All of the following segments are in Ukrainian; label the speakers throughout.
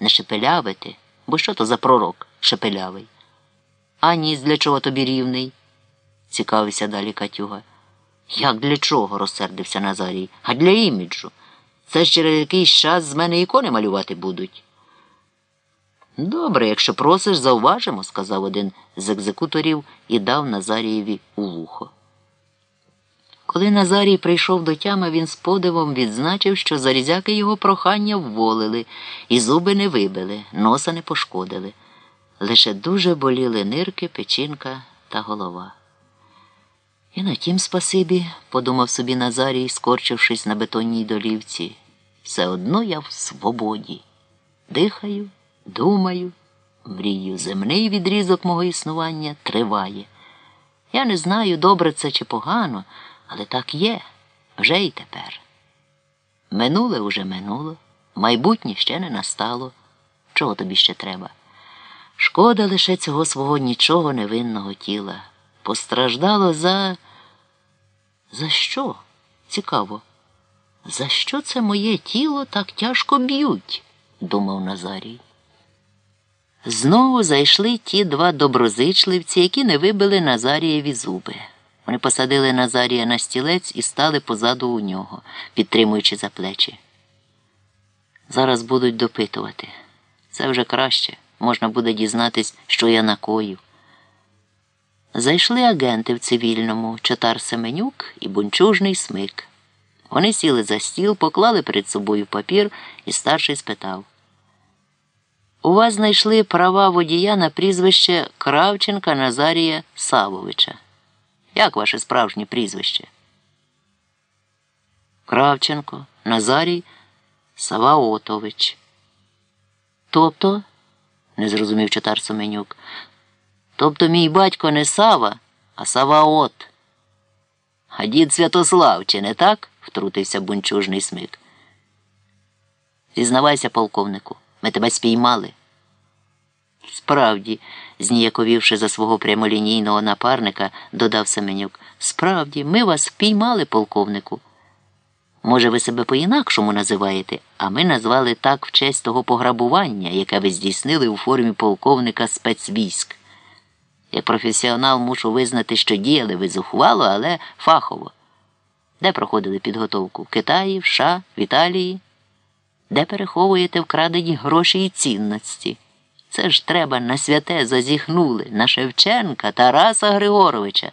Speaker 1: Не шепелявити, бо що то за пророк шепелявий? А ніс для чого тобі рівний? цікавився далі Катюга. Як для чого? розсердився Назарій. А для іміджу. Це ж через якийсь час з мене ікони малювати будуть. Добре, якщо просиш, зауважимо, сказав один з екзекуторів і дав Назарієві у вухо. Коли Назарій прийшов до тями, він з подивом відзначив, що зарізяки його прохання вволили, і зуби не вибили, носа не пошкодили. Лише дуже боліли нирки, печінка та голова. І на тім спасибі, подумав собі Назарій, скорчившись на бетонній долівці, все одно я в свободі. Дихаю, думаю, мрію, земний відрізок мого існування триває. Я не знаю, добре це чи погано, але так є вже і тепер. Минуле уже минуло, майбутнє ще не настало. Чого тобі ще треба? Шкода лише цього свого нічого невинного тіла. Постраждало за. За що? Цікаво. За що це моє тіло так тяжко б'ють? думав Назарій. Знову зайшли ті два доброзичливці, які не вибили Назарієві зуби. Вони посадили Назарія на стілець і стали позаду у нього, підтримуючи за плечі. Зараз будуть допитувати. Це вже краще. Можна буде дізнатись, що я накоїв. Зайшли агенти в цивільному Чотар Семенюк і бунчужний смик. Вони сіли за стіл, поклали перед собою папір, і старший спитав. У вас знайшли права водія на прізвище Кравченка Назарія Савовича. Як ваше справжнє прізвище? Кравченко Назарій Саваотович. Тобто, не зрозумів читар Соменюк, тобто мій батько не Сава, а Саваот. А дід Святослав, чи не так? втрутився бунчужний смик. Зізнавайся, полковнику, ми тебе спіймали. Справді, зніяковівши за свого прямолінійного напарника, додав Семенюк. Справді, ми вас впіймали, полковнику. Може, ви себе по-інакшому називаєте, а ми назвали так в честь того пограбування, яке ви здійснили у формі полковника спецвійськ. Як професіонал мушу визнати, що діяли ви зухвало, але фахово. Де проходили підготовку? В Китаї, в США, в Італії? Де переховуєте вкрадені гроші і цінності? Це ж треба на святе зазіхнули, на Шевченка, Тараса Григоровича.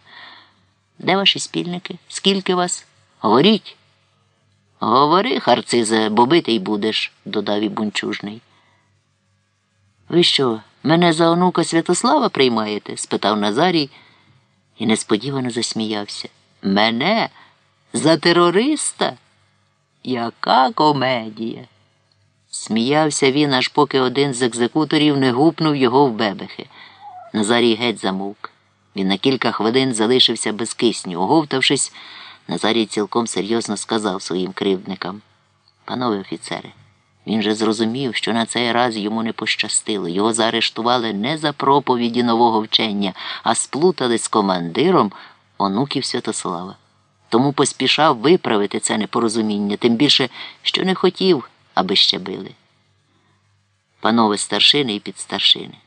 Speaker 1: Де ваші спільники? Скільки вас? Говоріть. Говори, харцизе, бо битий будеш, додав і бунчужний. Ви що, мене за онука Святослава приймаєте? спитав Назарій і несподівано засміявся. Мене за терориста? Яка комедія? Сміявся він, аж поки один з екзекуторів не гупнув його в бебехи. Назарій геть замовк. Він на кілька хвилин залишився без кисню. Оговтавшись, Назарій цілком серйозно сказав своїм кривдникам Панове офіцери, він же зрозумів, що на цей раз йому не пощастило. Його заарештували не за проповіді нового вчення, а сплутали з командиром онуків Святослава. Тому поспішав виправити це непорозуміння, тим більше, що не хотів, аби ще били. Панове старшини і підстаршини.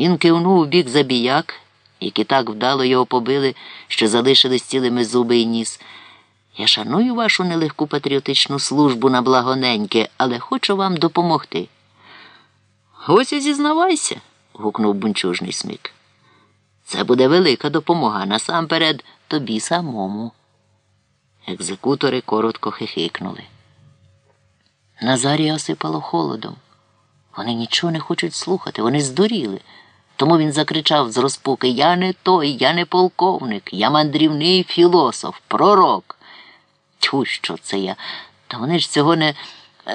Speaker 1: Він кивнув у бік забіяк, які так вдало його побили, що залишились цілими зуби і ніс. Я шаную вашу нелегку патріотичну службу на благоненьке, але хочу вам допомогти. Ось і зізнавайся, гукнув бунчужний смик. Це буде велика допомога насамперед тобі самому. Екзекутори коротко хихикнули. Назарія осипало холодом. Вони нічого не хочуть слухати, вони здуріли. Тому він закричав з розпуки Я не той, я не полковник, я мандрівний філософ, пророк. Тьфу, що це я? Та вони ж цього не.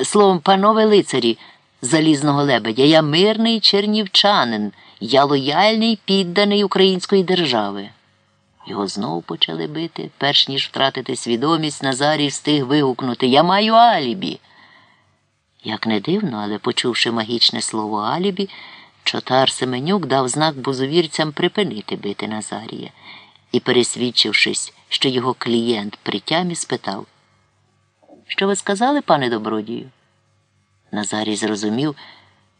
Speaker 1: Словом, панове лицарі залізного лебедя, я мирний чернівчанин, я лояльний підданий української держави. Його знову почали бити, перш ніж втратити свідомість, Назарій встиг вигукнути Я маю алібі. Як не дивно, але почувши магічне слово алібі, чотар Семенюк дав знак бузовірцям припинити бити Назарія і, пересвідчившись, що його клієнт при тямі, спитав Що ви сказали, пане добродію? Назарій зрозумів,